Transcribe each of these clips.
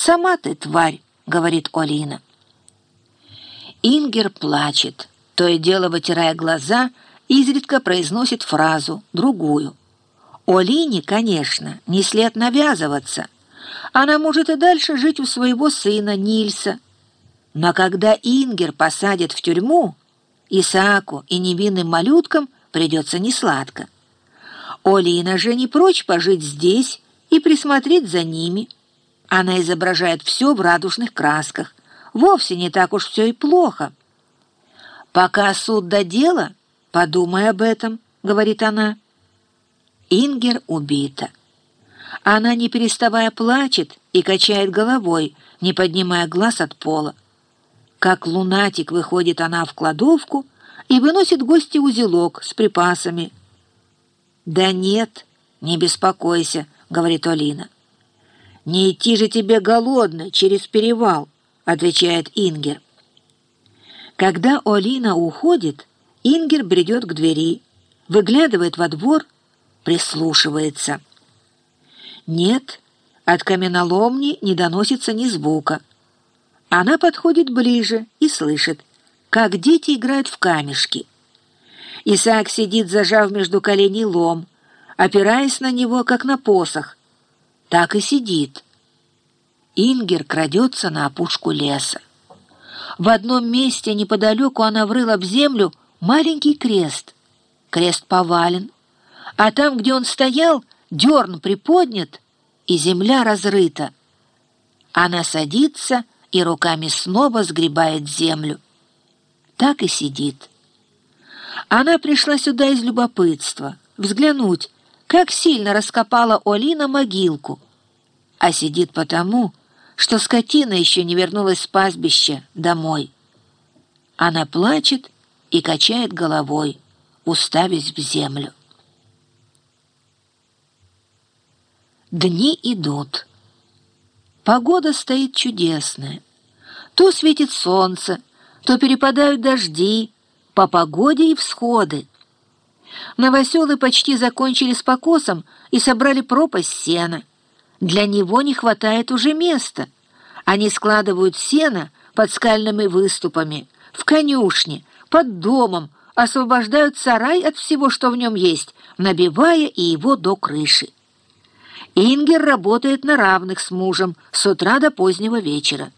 «Сама ты тварь», — говорит Олина. Ингер плачет, то и дело вытирая глаза, изредка произносит фразу, другую. Олине, конечно, не след навязываться. Она может и дальше жить у своего сына Нильса. Но когда Ингер посадят в тюрьму, Исааку и невинным малюткам придется несладко. Олина же не прочь пожить здесь и присмотреть за ними. Она изображает все в радужных красках. Вовсе не так уж все и плохо. «Пока суд до дела, подумай об этом», — говорит она. Ингер убита. Она, не переставая, плачет и качает головой, не поднимая глаз от пола. Как лунатик выходит она в кладовку и выносит гости узелок с припасами. «Да нет, не беспокойся», — говорит Олина. «Не идти же тебе голодной через перевал», — отвечает Ингер. Когда Олина уходит, Ингер бредет к двери, выглядывает во двор, прислушивается. Нет, от каменоломни не доносится ни звука. Она подходит ближе и слышит, как дети играют в камешки. Исаак сидит, зажав между коленей лом, опираясь на него, как на посох. Так и сидит. Ингер крадется на опушку леса. В одном месте неподалеку она врыла в землю маленький крест. Крест повален, а там, где он стоял, дерн приподнят, и земля разрыта. Она садится и руками снова сгребает землю. Так и сидит. Она пришла сюда из любопытства, взглянуть, как сильно раскопала Олина могилку, а сидит потому, что скотина еще не вернулась с пастбища домой. Она плачет и качает головой, уставясь в землю. Дни идут. Погода стоит чудесная. То светит солнце, то перепадают дожди, по погоде и всходы. Новоселы почти закончили с покосом и собрали пропасть сена. Для него не хватает уже места. Они складывают сено под скальными выступами, в конюшне, под домом, освобождают сарай от всего, что в нем есть, набивая и его до крыши. Ингер работает на равных с мужем с утра до позднего вечера.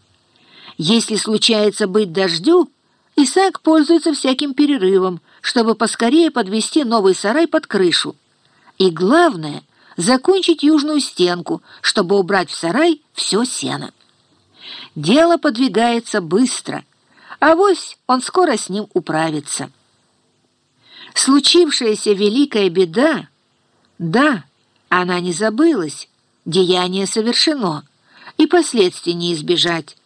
Если случается быть дождю, Исаак пользуется всяким перерывом, чтобы поскорее подвести новый сарай под крышу. И главное — закончить южную стенку, чтобы убрать в сарай все сено. Дело подвигается быстро, а вось он скоро с ним управится. Случившаяся великая беда, да, она не забылась, деяние совершено, и последствий не избежать.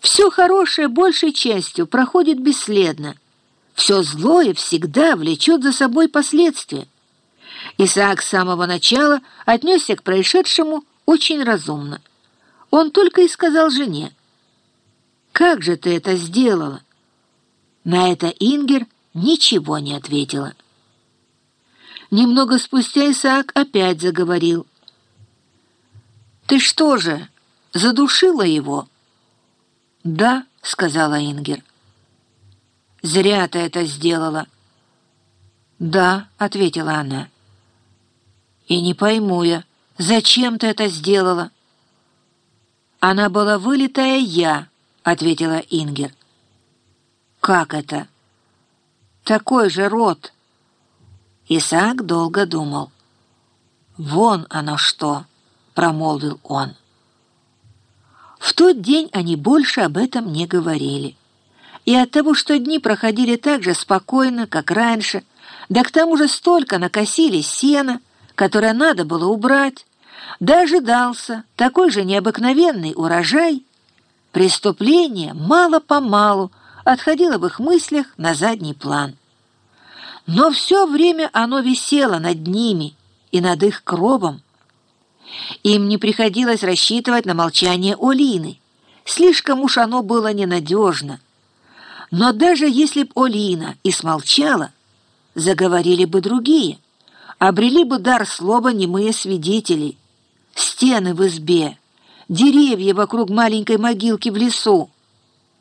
Все хорошее большей частью проходит бесследно. Все злое всегда влечет за собой последствия. Исаак с самого начала отнесся к происшедшему очень разумно. Он только и сказал жене, «Как же ты это сделала?» На это Ингер ничего не ответила. Немного спустя Исаак опять заговорил. «Ты что же, задушила его?» «Да», — сказала Ингер. «Зря ты это сделала». «Да», — ответила она. «И не пойму я, зачем ты это сделала?» «Она была вылитая я», — ответила Ингер. «Как это?» «Такой же род». Исаак долго думал. «Вон оно что!» — промолвил он. В тот день они больше об этом не говорили. И от того, что дни проходили так же спокойно, как раньше, да к тому же столько накосили сена, которое надо было убрать, да ожидался такой же необыкновенный урожай, преступление мало-помалу отходило в их мыслях на задний план. Но все время оно висело над ними и над их кровом. Им не приходилось рассчитывать на молчание Олины. Слишком уж оно было ненадежно. Но даже если б Олина и смолчала, заговорили бы другие, обрели бы дар слова немые свидетели. Стены в избе, деревья вокруг маленькой могилки в лесу.